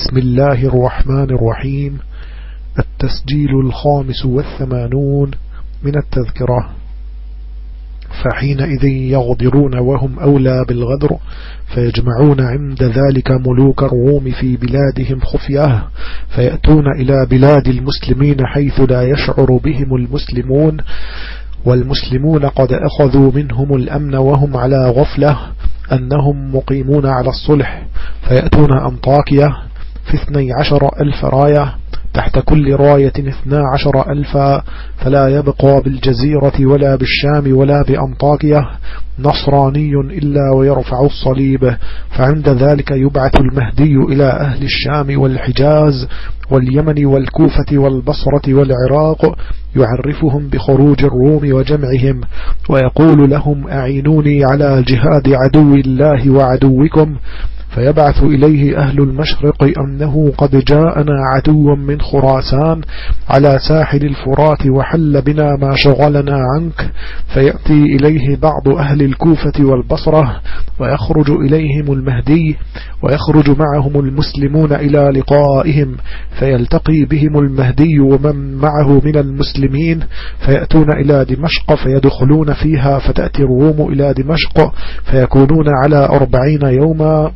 بسم الله الرحمن الرحيم. التسجيل الخامس والثمانون من التذكرة. فحينئذ يغدرون وهم أولى بالغدر فيجمعون عند ذلك ملوك الروم في بلادهم خفية فيأتون إلى بلاد المسلمين حيث لا يشعر بهم المسلمون والمسلمون قد أخذوا منهم الأمن وهم على غفلة أنهم مقيمون على الصلح فيأتون أنطاكية في اثني عشر ألف راية تحت كل راية اثنا عشر ألفا فلا يبقى بالجزيرة ولا بالشام ولا بأنطاكية نصراني إلا ويرفع الصليب. فعند ذلك يبعث المهدي إلى أهل الشام والحجاز واليمن والكوفة والبصرة والعراق يعرفهم بخروج الروم وجمعهم ويقول لهم أعينوني على جهاد عدو الله وعدوكم فيبعث إليه أهل المشرق أنه قد جاءنا عدو من خراسان على ساحل الفرات وحل بنا ما شغلنا عنك فيأتي إليه بعض أهل الكوفة والبصرة ويخرج إليهم المهدي ويخرج معهم المسلمون إلى لقائهم فيلتقي بهم المهدي ومن معه من المسلمين فيأتون إلى دمشق فيدخلون فيها فتأتي الروم إلى دمشق فيكونون على أربعين يوما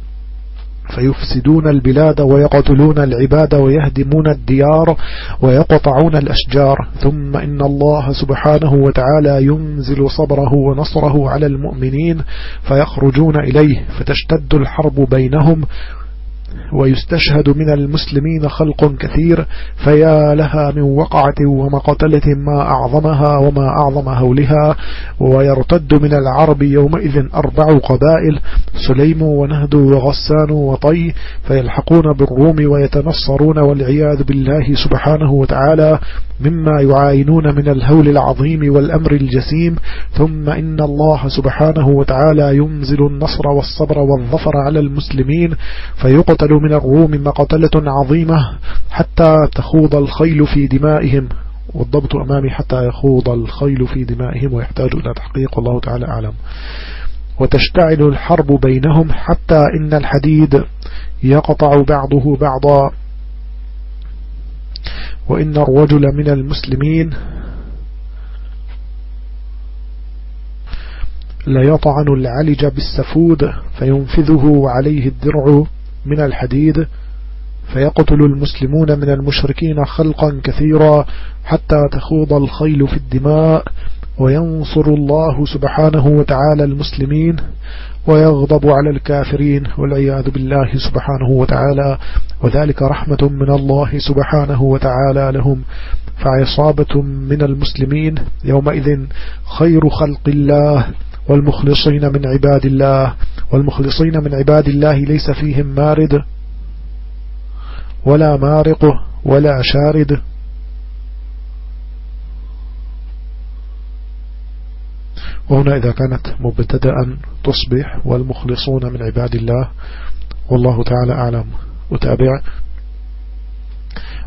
فيفسدون البلاد ويقتلون العباد ويهدمون الديار ويقطعون الأشجار. ثم إن الله سبحانه وتعالى ينزل صبره ونصره على المؤمنين فيخرجون إليه فتشتد الحرب بينهم ويستشهد من المسلمين خلق كثير فيا لها من وقعة ومقتلة ما أعظمها وما أعظم هولها ويرتد من العرب يومئذ أربع قبائل سليم ونهد وغسان وطي فيلحقون بالروم ويتنصرون والعياذ بالله سبحانه وتعالى مما يعاينون من الهول العظيم والأمر الجسيم ثم إن الله سبحانه وتعالى ينزل النصر والصبر والظفر على المسلمين فيقتل من الروم مقتلة عظيمة حتى تخوض الخيل في دمائهم والضبط أمامي حتى يخوض الخيل في دمائهم ويحتاج إلى تحقيق الله تعالى أعلم. وتشتعل الحرب بينهم حتى إن الحديد يقطع بعضه بعضا. وإن الرجل من المسلمين ليطعن العلج بالسفود فينفذه وعليه الدرع من الحديد فيقتل المسلمون من المشركين خلقا كثيرا حتى تخوض الخيل في الدماء وينصر الله سبحانه وتعالى المسلمين ويغضب على الكافرين والعياذ بالله سبحانه وتعالى. وذلك رحمة من الله سبحانه وتعالى لهم. فعصابة من المسلمين يومئذ خير خلق الله. والمخلصين من عباد الله والمخلصين من عباد الله ليس فيهم مارد ولا مارق ولا شارد. وهنا إذا كانت مبتدأ تصبح والمخلصون من عباد الله والله تعالى أعلم. وتابع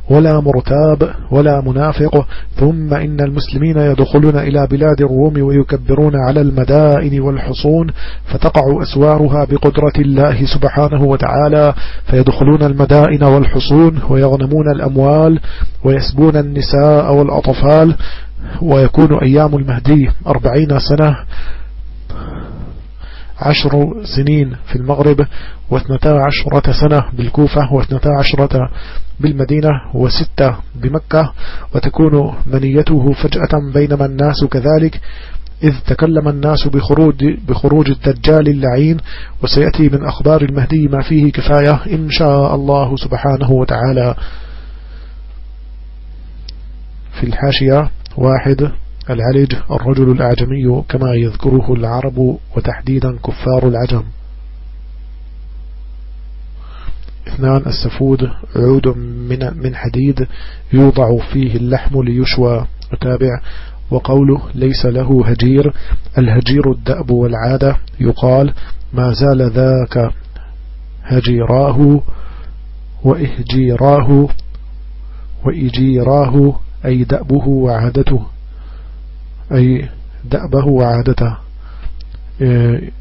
ولا مرتاب ولا منافق ثم إن المسلمين يدخلون إلى بلاد الروم ويكبرون على المدائن والحصون فتقع أسوارها بقدرة الله سبحانه وتعالى فيدخلون المدائن والحصون ويغنمون الأموال ويسبون النساء والأطفال ويكون أيام المهدي أربعين سنة عشر سنين في المغرب واثنتا عشرة سنة بالكوفة واثنتا عشرة بالمدينة وستة بمكة وتكون منيته فجأة بينما الناس كذلك إذ تكلم الناس بخروج, بخروج الدجال اللعين وسيأتي من أخبار المهدي ما فيه كفاية إن شاء الله سبحانه وتعالى. في الحاشية واحد العلج الرجل الأعجمي كما يذكره العرب وتحديدا كفار العجم. اثنان السفود عود من من حديد يوضع فيه اللحم ليشوى وتابع. وقوله ليس له هجير الهجير الدأب والعادة. يقال ما زال ذاك هجيراه وإهجيراه وإجيراه أي دأبه وعادته. أي دأبه وعادته.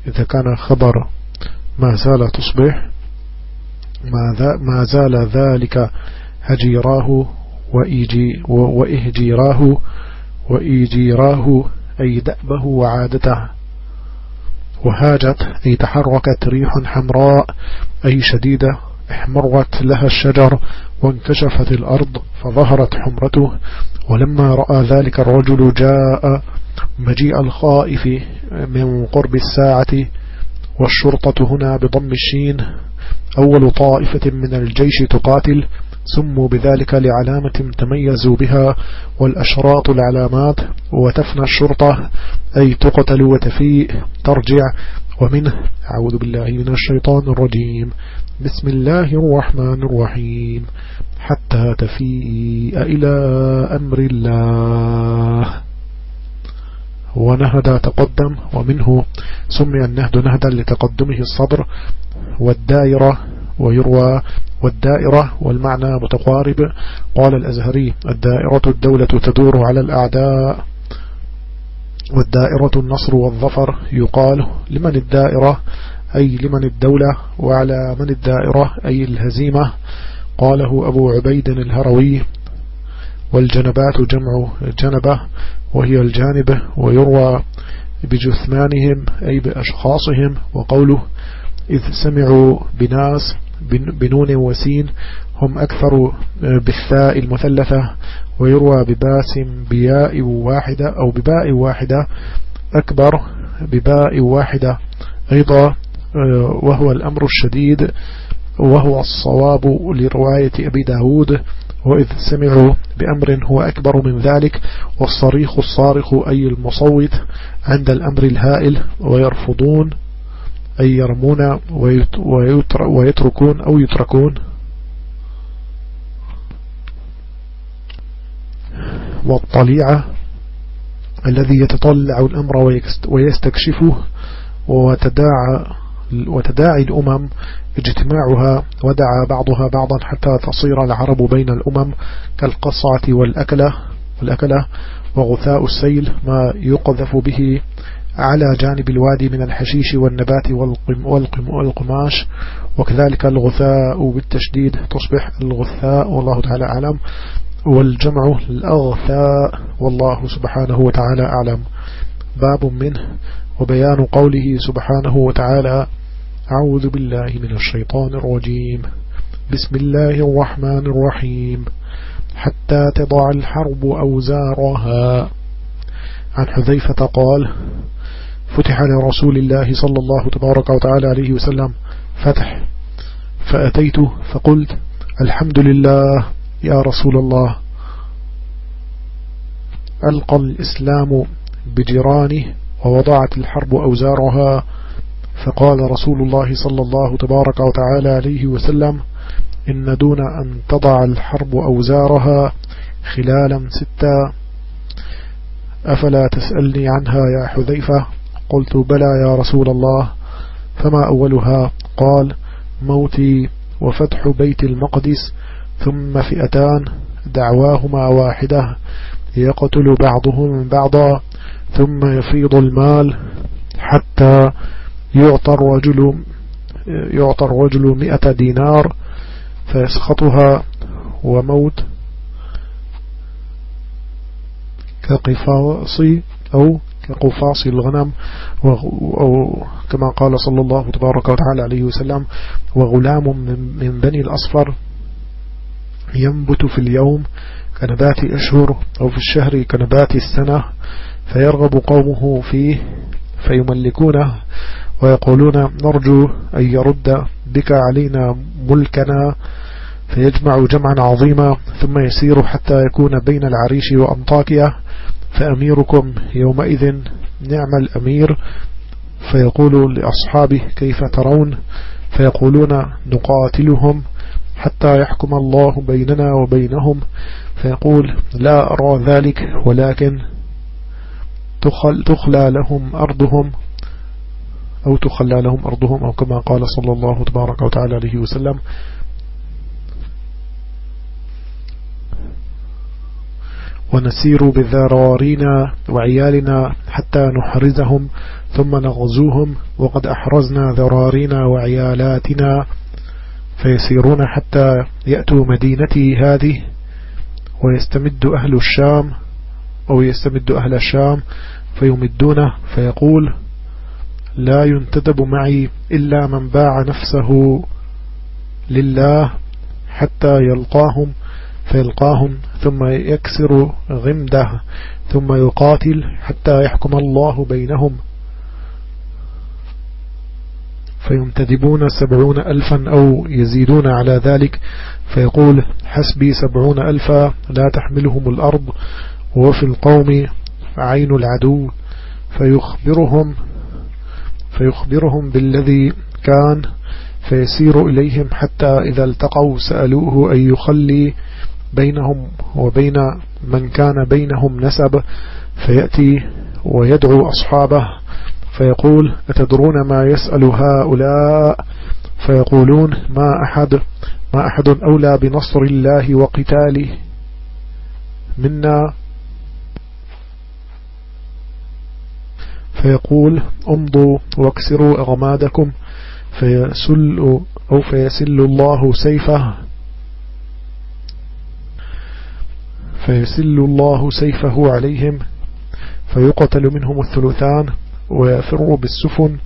إذا كان خبر ما زال تصبح. ما زال ذلك هجيراه وإيجي وإهجيراه وإيجيراه أي دأبه وعادته. وهاجت أي تحركت ريح حمراء أي شديدة احمرت لها الشجر وانكشفت الأرض فظهرت حمرته. ولما رأى ذلك الرجل جاء مجيء الخائف من قرب الساعة والشرطة هنا بضم الشين أول طائفة من الجيش تقاتل سموا بذلك لعلامة تميزوا بها والأشراط العلامات وتفنى الشرطة أي تقتل وتفيء ترجع. ومنه أعوذ بالله من الشيطان الرجيم. بسم الله الرحمن الرحيم. حتى تفيء إلى أمر الله. ونهد تقدم ومنه سمي النهد نهدا لتقدمه الصدر والدائرة ويروى والدائرة والمعنى متقارب. قال الأزهري الدائرة الدولة تدور على الأعداء والدائرة النصر والظفر. يقال لمن الدائرة؟ أي لمن الدولة؟ وعلى من الدائرة؟ أي الهزيمة؟ قاله أبو عبيد الهروي والجنبات جمع جنبة وهي الجانبة ويروى بجثمانهم أي بأشخاصهم وقوله إذ سمعوا بناس بنون وسين هم أكثر بالثاء المثلثة ويروى بباس بياء واحدة أو بباء واحدة أكبر بباء واحدة أيضا وهو الأمر الشديد وهو الصواب لرواية أبي داود وإذ سمعوا بأمر هو أكبر من ذلك والصريخ الصارخ أي المصوت عند الأمر الهائل ويرفضون أي يرمون ويتركون أو يتركون. والطليعة الذي يتطلع الأمر ويستكشفه وتداعى وتداعي الأمم اجتماعها ودعا بعضها بعضا حتى تصير العرب بين الأمم كالقصعة والأكلة, والأكلة وغثاء السيل ما يقذف به على جانب الوادي من الحشيش والنبات والقم والقماش. وكذلك الغثاء بالتشديد تصبح الغثاء والله تعالى أعلم. والجمع الأغثاء والله سبحانه وتعالى أعلم. باب منه. وبيان قوله سبحانه وتعالى أعوذ بالله من الشيطان الرجيم. بسم الله الرحمن الرحيم. حتى تضع الحرب أوزارها. عن حذيفة قال فتح لرسول الله صلى الله تبارك وتعالى عليه وسلم فتح فأتيت فقلت الحمد لله يا رسول الله. ألقى الإسلام بجيرانه ووضعت الحرب أوزارها فقال رسول الله صلى الله تبارك وتعالى عليه وسلم إن دون أن تضع الحرب أوزارها خلالا ستا أفلا تسألني عنها يا حذيفة؟ قلت بلى يا رسول الله. فما أولها؟ قال موتي وفتح بيت المقدس ثم فئتان دعواهما واحدة يقتل بعضهم بعضا ثم يفيض المال حتى يعطى الرجل يعطى الرجل مئة دينار فيسخطها وموت كقفاص أو كقفاص الغنم أو كما قال صلى الله تبارك وتعالى عليه وسلم وغلام من بني الأصفر ينبت في اليوم كنبات أشهر أو في الشهر كنبات السنة فيرغب قومه فيه فيملكونه ويقولون نرجو أن يرد بك علينا ملكنا فيجمع جمعا عظيما ثم يسير حتى يكون بين العريش وأنطاكية فأميركم يومئذ نعم الأمير فيقول لأصحابه كيف ترون فيقولون نقاتلهم حتى يحكم الله بيننا وبينهم فيقول لا أرى ذلك ولكن تخلى لهم أرضهم أو تخلى لهم أرضهم أو كما قال صلى الله تبارك وتعالى عليه وسلم. ونسير بذرارينا وعيالنا حتى نحرزهم ثم نغزوهم وقد أحرزنا ذرارينا وعيالاتنا فيسيرون حتى يأتوا مدينتي هذه ويستمد أهل الشام أو يستمد أهل الشام فيمدونه فيقول لا ينتدب معي إلا من باع نفسه لله حتى يلقاهم فيلقاهم ثم يكسر غمده ثم يقاتل حتى يحكم الله بينهم. فينتدبون سبعون ألفا أو يزيدون على ذلك فيقول حسبي سبعون ألفا لا تحملهم الأرض وفي القوم عين العدو فيخبرهم فيخبرهم بالذي كان فيسير إليهم حتى إذا التقوا سألوه أن يخلي بينهم وبين من كان بينهم نسب فيأتي ويدعو أصحابه فيقول أتدرون ما يسأل هؤلاء؟ فيقولون ما أحد ما أحد أولى بنصر الله وقتاله منا. فيقول امضوا واكسروا أغمادكم فيسل أو فيسل الله سيفه. فيسل الله سيفه عليهم فيقتل منهم الثلثان ويفر بالسفن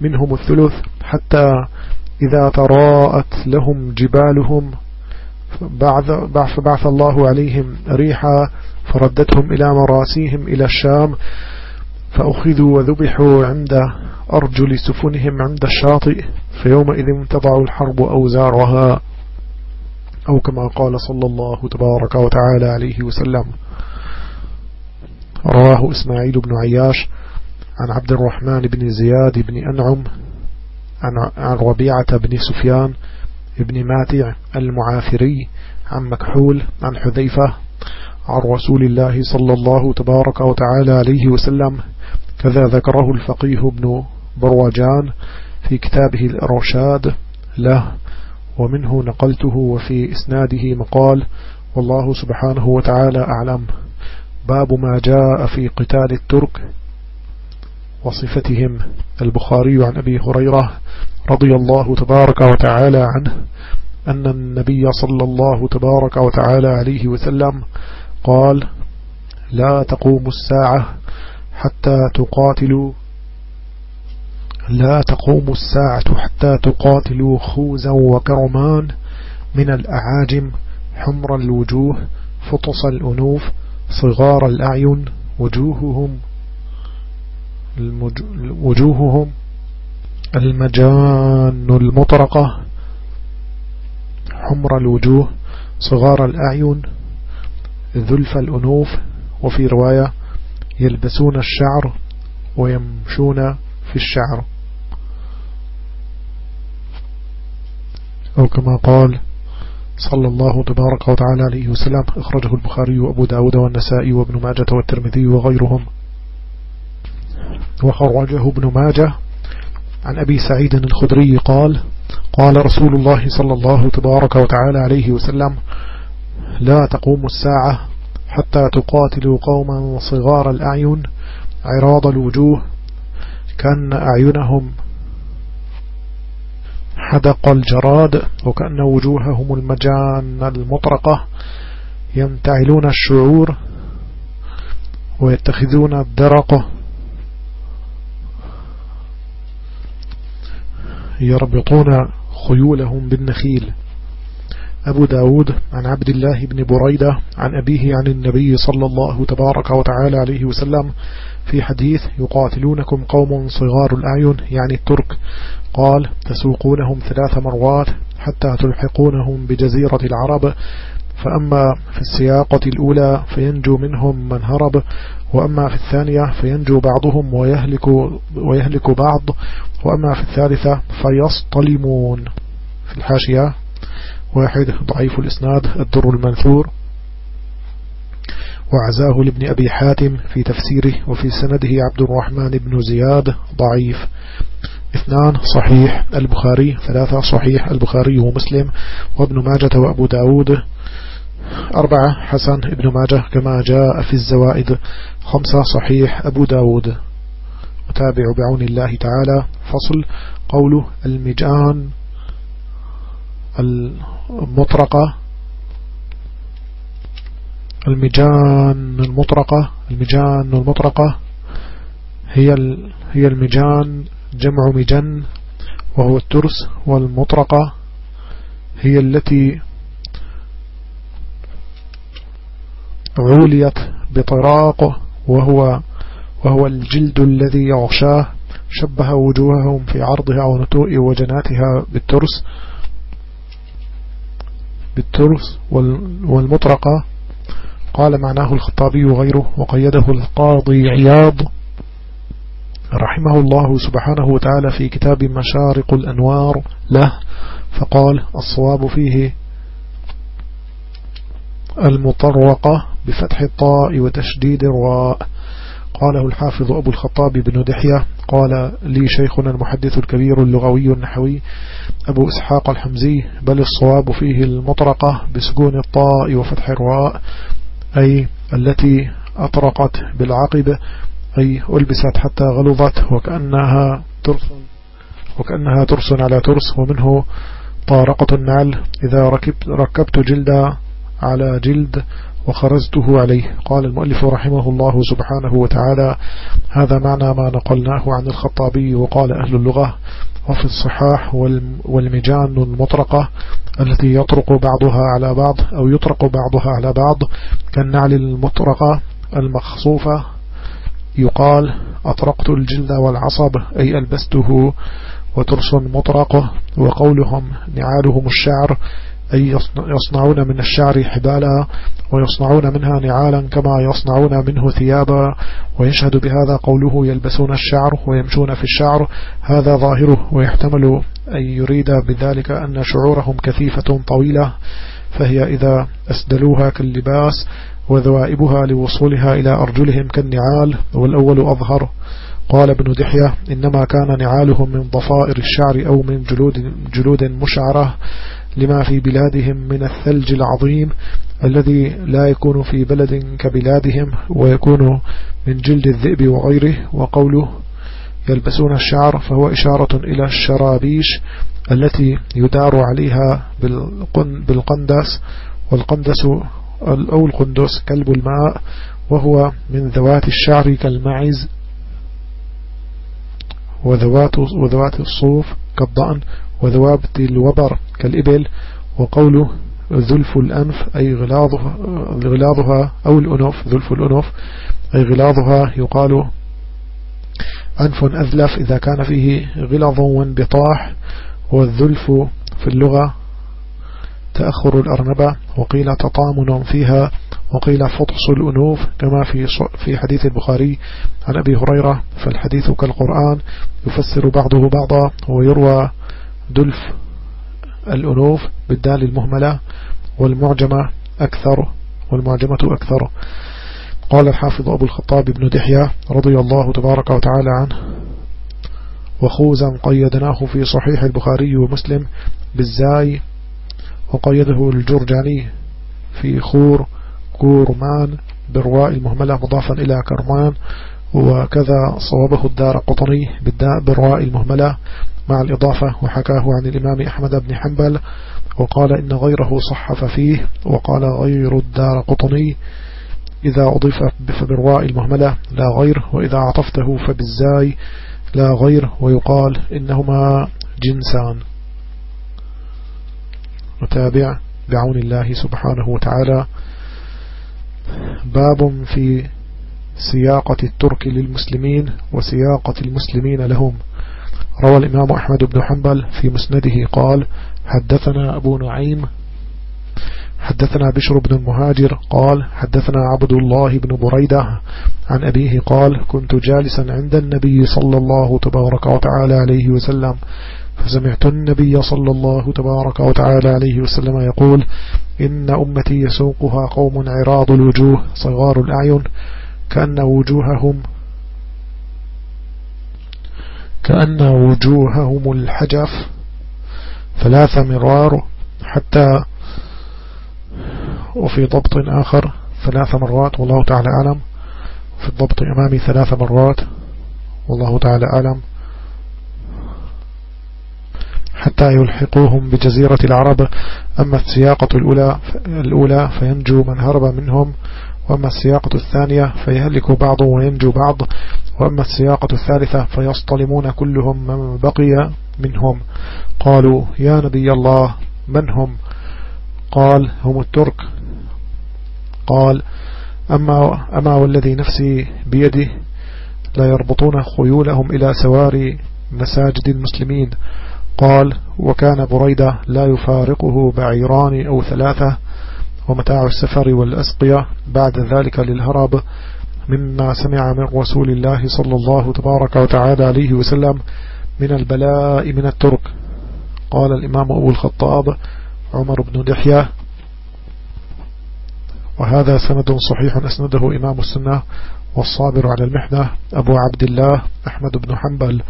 منهم الثلث حتى إذا تراءت لهم جبالهم بعث, بعث الله عليهم ريحا فردتهم إلى مراسيهم إلى الشام فأخذوا وذبحوا عند أرجل سفنهم عند الشاطئ فيومئذ تضع الحرب أوزارها أو كما قال صلى الله تبارك وتعالى عليه وسلم. رواه إسماعيل بن عياش عن عبد الرحمن بن زياد بن أنعم عن ربيعة بن سفيان بن ماتع المعافري عن مكحول عن حذيفة عن رسول الله صلى الله تبارك وتعالى عليه وسلم. كذا ذكره الفقيه ابن بروجان في كتابه الإرشاد له ومنه نقلته وفي إسناده مقال والله سبحانه وتعالى أعلم. باب ما جاء في قتال الترك وصفتهم. البخاري عن أبي هريرة رضي الله تبارك وتعالى عنه أن النبي صلى الله تبارك وتعالى عليه وسلم قال لا تقوم الساعة حتى تقاتلوا. لا تقوم الساعة حتى تقاتلوا خوزا وكرمان من الأعاجم حمر الوجوه فطس الأنوف صغار الأعين وجوههم وجوههم المجان المطرقة حمر الوجوه صغار الأعين ذلف الأنوف. وفي رواية يلبسون الشعر ويمشون في الشعر. أو كما قال صلى الله تبارك وتعالى عليه وسلم أخرجه البخاري وأبو داود والنسائي وابن ماجة والترمذي وغيرهم. وخرجه ابن ماجة عن أبي سعيد الخدري قال قال رسول الله صلى الله تبارك وتعالى عليه وسلم لا تقوم الساعة حتى تقاتلوا قوما صغار الأعين عراض الوجوه كأن أعينهم حدق الجراد وكأن وجوههم المجان المطرقة ينتعلون الشعور ويتخذون الدرق يربطون خيولهم بالنخيل. أبو داود عن عبد الله بن بريدة عن أبيه عن النبي صلى الله تبارك وتعالى عليه وسلم في حديث يقاتلونكم قوم صغار الأعين يعني الترك قال تسوقونهم ثلاث مرات حتى تلحقونهم بجزيرة العرب فأما في السياقة الأولى فينجو منهم من هرب وأما في الثانية فينجو بعضهم ويهلك, ويهلك بعض وأما في الثالثة فيصطلمون. في الحاشية واحد ضعيف الإسناد الدر المنثور. وعزاه لابن أبي حاتم في تفسيره وفي سنده عبد الرحمن بن زياد ضعيف. اثنان صحيح البخاري ثلاثة صحيح البخاري ومسلم وابن ماجة وأبو داود. أربعة حسن ابن ماجة كما جاء في الزوائد. خمسة صحيح أبو داود. وتابع بعون الله تعالى. فصل قوله المجان المطرقة المجان المطرقة. المجان المطرقة هي هي المجان جمع مجن وهو الترس والمطرقة هي التي عليت بطراق وهو وهو الجلد الذي يغشاه. شبه وجوههم في عرضها ونتوء وجناتها بالترس. بالترس والمطرقة. قال معناه الخطابي وغيره وقيده القاضي عياض رحمه الله سبحانه وتعالى في كتاب مشارق الأنوار له فقال الصواب فيه المطرقة بفتح الطاء وتشديد الراء. قاله الحافظ أبو الخطاب بن دحية قال لي شيخنا المحدث الكبير اللغوي النحوي أبو إسحاق الحمزي بل الصواب فيه المطرقة بسكون الطاء وفتح الراء أي التي أطرقت بالعقب أي ألبست حتى غلظت وكأنها ترس وكأنها ترس على ترس ومنه طارقة النعل إذا ركبت, ركبت جلد على جلد وخرزته عليه. قال المؤلف رحمه الله سبحانه وتعالى هذا معنى ما نقلناه عن الخطابي وقال أهل اللغة وفي الصحاح والمجان المطرقة التي يطرق بعضها على بعض أو يطرق بعضها على بعض كالنعل المطرقة المخصوفة. يقال أطرقت الجلد والعصب أي ألبسته وترس مطرقة وقولهم نعالهم الشعر أي يصنعون من الشعر حبالا ويصنعون منها نعالا كما يصنعون منه ثيابا ويشهد بهذا قوله يلبسون الشعر ويمشون في الشعر. هذا ظاهره ويحتمل أن يريد بذلك أن شعورهم كثيفة طويلة. فهي إذا أسدلوها كاللباس وذوائبها لوصولها إلى أرجلهم كالنعال. والأول أظهر. قال ابن دحية إنما كان نعالهم من ضفائر الشعر أو من جلود, جلود مشعرة. لما في بلادهم من الثلج العظيم الذي لا يكون في بلد كبلادهم ويكون من جلد الذئب وغيره. وقوله يلبسون الشعر فهو إشارة إلى الشرابيش التي يدار عليها بالقندس والقندس أو القندس كلب الماء وهو من ذوات الشعر كالمعز وذوات, وذوات الصوف كالضأن وذوابت الوبر. كالإبل وقوله ذلف الأنف أي غلاظها, غلاظها أو الأنف ذلف الأنف أي غلاظها يقال أنف أذلف إذا كان فيه غلظ وانبطاح والذلف في اللغة تأخر الأرنبة وقيل تطامن فيها وقيل فطس الأنوف كما في في حديث البخاري عن أبي هريرة فالحديث كالقرآن يفسر بعضه بعضا ويروى دلف الأنوف بالدال المهملة والمعجمة أكثر والمعجمة أكثر. قال الحافظ أبو الخطاب بن دحية رضي الله تبارك وتعالى عنه وخوزا قيدناه في صحيح البخاري ومسلم بالزاي وقيده الجرجاني في خور كورمان برواء المهملة مضافا إلى كرمان وكذا صوابه الدار قطني بالداء برواء المهملة مع الإضافة وحكاه عن الإمام أحمد بن حنبل وقال إن غيره صحف فيه وقال غير الدار قطني إذا أضيف بفبرواء المهملة لا غير وإذا عطفته فبالزاي لا غير ويقال إنهما جنسان. وتابع بعون الله سبحانه وتعالى. باب في سياقة الترك للمسلمين وسياقة المسلمين لهم. روى الإمام أحمد بن حنبل في مسنده قال حدثنا أبو نعيم حدثنا بشر بن المهاجر قال حدثنا عبد الله بن بريدة عن أبيه قال كنت جالسا عند النبي صلى الله تبارك وتعالى عليه وسلم فسمعت النبي صلى الله تبارك وتعالى عليه وسلم يقول إن أمتي يسوقها قوم عراض الوجوه صغار الأعين كأن وجوههم كأن وجوههم الحجف ثلاث مرار حتى وفي ضبط آخر ثلاث مرات والله تعالى أعلم. في الضبط أمامي ثلاث مرات والله تعالى أعلم. حتى يلحقوهم بجزيرة العرب. أما السياقة الأولى, الأولى فينجو من هرب منهم وأما السياقة الثانية فيهلك بعض وينجو بعض. وأما السياقة الثالثة فيصطلمون كلهم من بقي منهم. قالوا يا نبي الله من هم؟ قال هم الترك. قال أما, أما والذي نفسي بيده لا يربطون خيولهم إلى سواري مساجد المسلمين. قال وكان بريدة لا يفارقه بعيران أو ثلاثة ومتاع السفر والأسقية بعد ذلك للهرب. مما سمع من رسول الله صلى الله تبارك وتعالى عليه وسلم من البلاء من الترك. قال الإمام أبو الخطاب عمر بن دحية وهذا سند صحيح أسنده إمام السنة والصابر على المحنة أبو عبد الله أحمد بن حنبل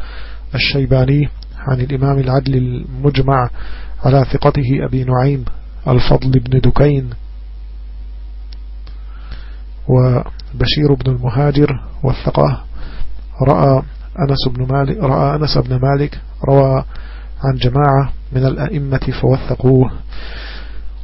الشيباني عن الإمام العدل المجمع على ثقته أبي نعيم الفضل بن دكين وبشير بن المهاجر والثقة رأى أنس بن مالك رأى أنس بن مالك روى عن جماعة من الأئمة فوثقوه.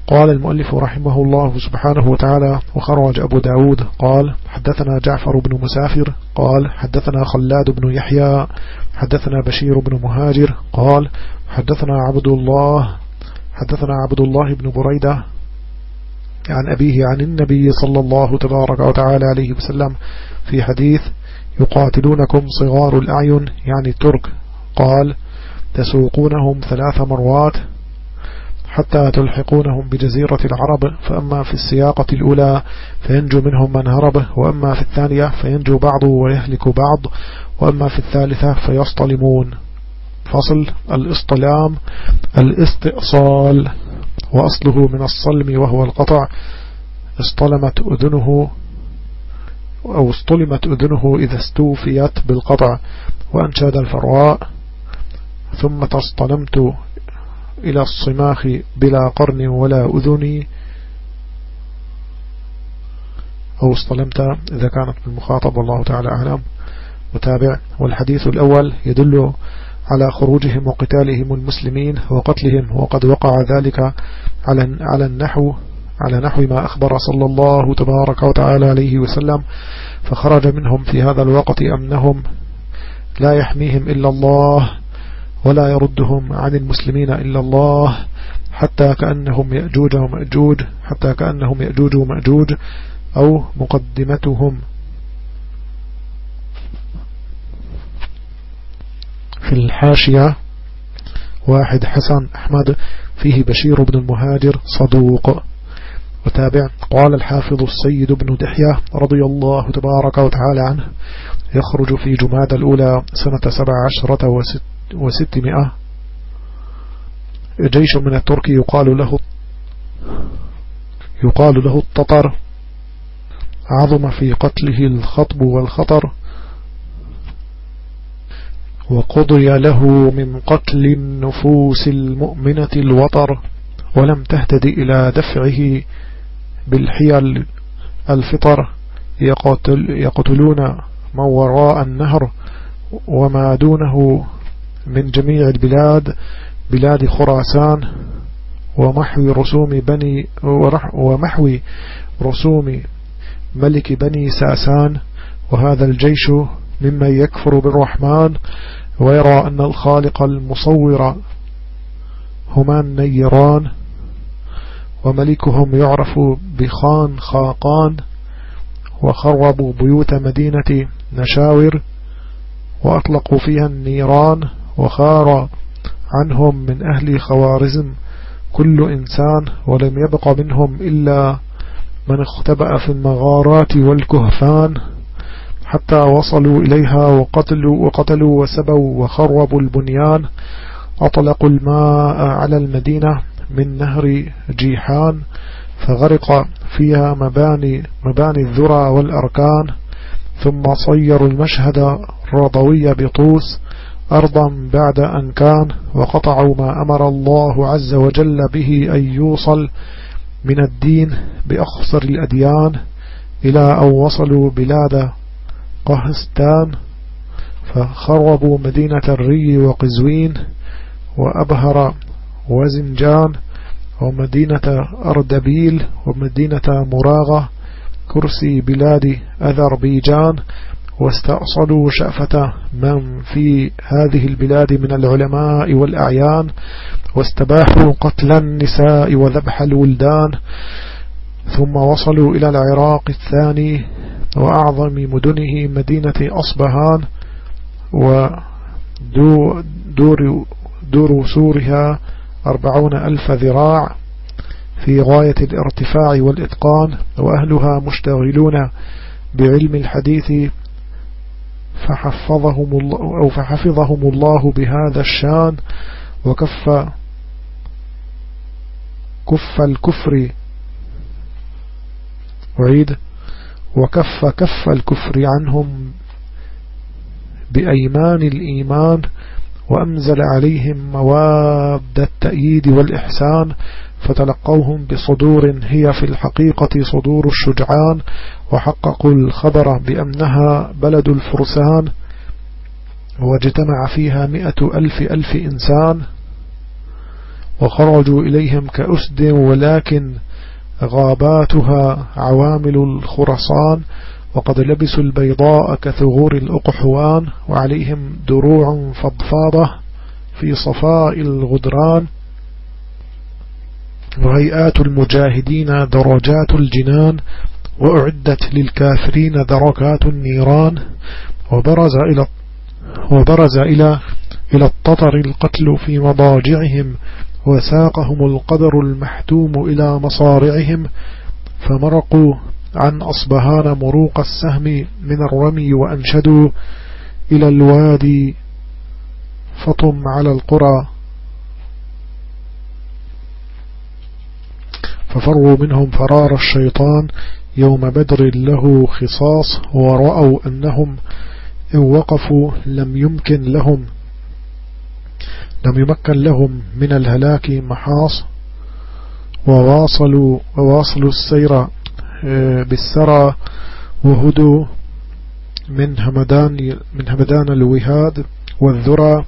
قال المؤلف رحمه الله سبحانه وتعالى وخرج أبو داود قال حدثنا جعفر بن مسافر قال حدثنا خلاد بن يحيى حدثنا بشير بن مهاجر قال حدثنا عبد الله حدثنا عبد الله بن بريدة عن أبيه عن النبي صلى الله تبارك وتعالى عليه وسلم في حديث يقاتلونكم صغار الأعين يعني الترك قال تسوقونهم ثلاث مرات حتى تلحقونهم بجزيرة العرب فأما في السياقة الأولى فينجو منهم من هرب وأما في الثانية فينجو بعض ويهلك بعض وأما في الثالثة فيصطلمون. فصل الاصطلام الاستئصال. وأصله من الصلم وهو القطع اصطلمت أذنه أو اصطلمت أذنه إذا استوفيت بالقطع وأنشاد الفراء ثم تصطلمت إلى الصماخ بلا قرن ولا أذني أو اصطلمت إذا كانت بالمخاطب والله تعالى أعلم. متابع والحديث الأول يدل على خروجهم وقتالهم المسلمين وقتلهم وقد وقع ذلك على على النحو على نحو ما أخبر صلى الله تبارك وتعالى عليه وسلم. فخرج منهم في هذا الوقت أمنهم لا يحميهم إلا الله ولا يردهم عن المسلمين إلا الله حتى كأنهم يأجوج ومأجوج حتى كأنهم يأجوج ومأجوج أو مقدمتهم في الحاشية واحد حسن أحمد فيه بشير بن المهاجر صدوق. وتابع قال الحافظ السيد بن دحية رضي الله تبارك وتعالى عنه يخرج في جماد الأولى سنة سبع عشرة وست وستمائة. جيش من الترك يقال له يقال له التطر. عظم في قتله الخطب والخطر. وقضي له من قتل النفوس المؤمنة الوطر ولم تهتد إلى دفعه بالحيل الفطر. يقتل يقتلون من وراء النهر وما دونه من جميع البلاد بلاد خراسان ومحو رسوم بني ومحو رسوم ملك بني ساسان. وهذا الجيش ممن يكفر بالرحمن ويرى أن الخالق المصور هما النيران وملكهم يعرف بخان خاقان وخربوا بيوت مدينة نشاور وأطلقوا فيها النيران وخار عنهم من أهل خوارزم كل إنسان ولم يبق منهم إلا من اختبأ في المغارات والكهفان حتى وصلوا إليها وقتلوا, وقتلوا وسبوا وخربوا البنيان أطلقوا الماء على المدينة من نهر جيحان فغرق فيها مباني, مباني الذرى والأركان ثم صيروا المشهد الرضوي بطوس أرضا بعد أن كان وقطعوا ما أمر الله عز وجل به أن يوصل من الدين بأخصر الأديان إلى أن وصلوا بلاد قهستان فخربوا مدينة الري وقزوين وأبهر وزنجان ومدينة أردبيل ومدينة مراغة كرسي بلاد أذربيجان واستأصلوا شأفة من في هذه البلاد من العلماء والأعيان واستباحوا قتل النساء وذبح الولدان ثم وصلوا إلى العراق الثاني وأعظم مدنه مدينة أصبهان ودور دور سورها أربعون ألف ذراع في غاية الارتفاع والإتقان وأهلها مشتغلون بعلم الحديث فحفظهم الله أو فحفظهم الله بهذا الشان وكف كف الكفر. وعيد وكف كف الكفر عنهم بأيمان الإيمان وأنزل عليهم مواد التأييد والإحسان فتلقوهم بصدور هي في الحقيقة صدور الشجعان وحققوا الخبر بأنها بلد الفرسان واجتمع فيها مئة ألف ألف إنسان وخرجوا إليهم كأسد ولكن غاباتها عوامل الخرصان وقد لبسوا البيضاء كثغور الأقحوان وعليهم دروع فضفاضة في صفاء الغدران. وهيئات المجاهدين درجات الجنان وأعدت للكافرين دركات النيران. وبرز إلى وبرز إلى إلى التطر القتل في مضاجعهم. وساقهم القدر المحتوم إلى مصارعهم فمرقوا عن أصبهان مروق السهم من الرمي وأنشدوا إلى الوادي فطم على القرى. ففروا منهم فرار الشيطان يوم بدر له خصاص ورأوا أنهم إن وقفوا لم يمكن لهم لم يمكن لهم من الهلاك محاص وواصلوا, وواصلوا السير آه، بالسرى وهدوا من همدان, من همدان الوهاد والذرى.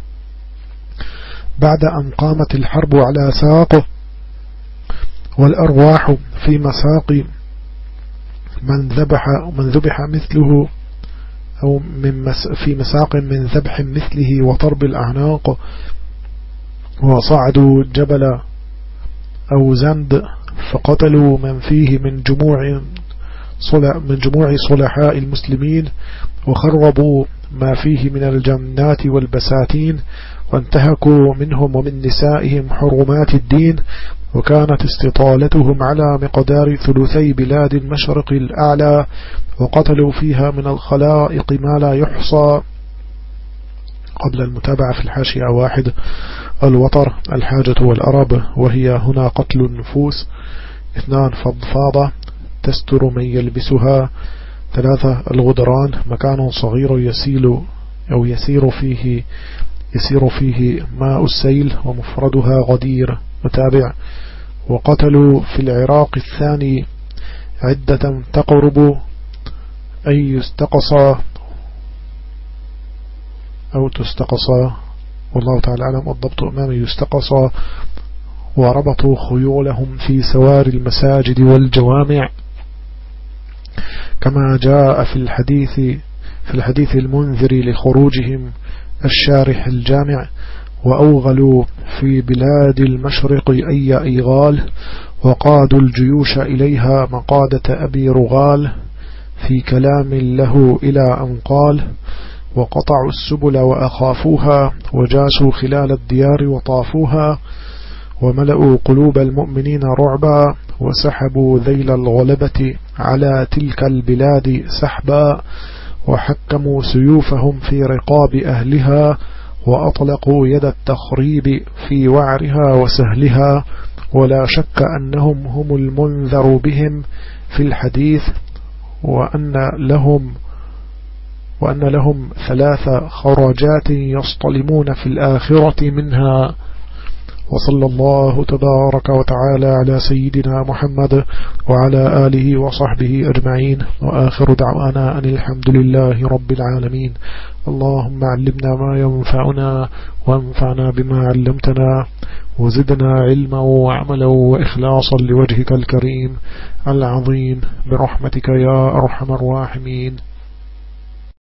بعد أن قامت الحرب على ساقه والأرواح في مساق من ذبح من ذبح مثله أو من مس في مساق من ذبح مثله وطرب الأعناق. وصعدوا جبل أو زند فقتلوا من فيه من جموع من جموع صلحاء المسلمين وخربوا ما فيه من الجنات والبساتين وانتهكوا منهم ومن نسائهم حرمات الدين وكانت استطالتهم على مقدار ثلثي بلاد المشرق الأعلى وقتلوا فيها من الخلائق ما لا يحصى قبل المتابعة في الحاشية واحد الوطر الحاجة والأرب وهي هنا قتل النفوس. اثنان فضفاضة تستر من يلبسها. ثلاثة الغدران مكان صغير يسيل أو يسير فيه يسير فيه ماء السيل ومفردها غدير. متابع. وقتلوا في العراق الثاني عدة تقرب أن يستقصى أو تستقصى والله تعالى أعلم. الضبط أمامي يستقصى وربطوا خيولهم في سوار المساجد والجوامع. كما جاء في الحديث في الحديث المنذر لخروجهم الشارح الجامع. وأوغلوا في بلاد المشرق أي إيغال. وقادوا الجيوش إليها مقادة أبي رغال. في كلام له إلى أن قال وقطعوا السبل وأخافوها وجاسوا خلال الديار وطافوها وملأوا قلوب المؤمنين رعبا وسحبوا ذيل الغلبة على تلك البلاد سحبا وحكموا سيوفهم في رقاب أهلها وأطلقوا يد التخريب في وعرها وسهلها ولا شك أنهم هم المنذر بهم في الحديث وأن لهم وأن لهم ثلاث خرجات يصطلمون في الآخرة منها. وصلى الله تبارك وتعالى على سيدنا محمد وعلى آله وصحبه أجمعين. وآخر دعوانا أن الحمد لله رب العالمين. اللهم علمنا ما ينفعنا وانفعنا بما علمتنا. وزدنا علما وعملا وإخلاصا لوجهك الكريم العظيم. برحمتك يا أرحم الراحمين.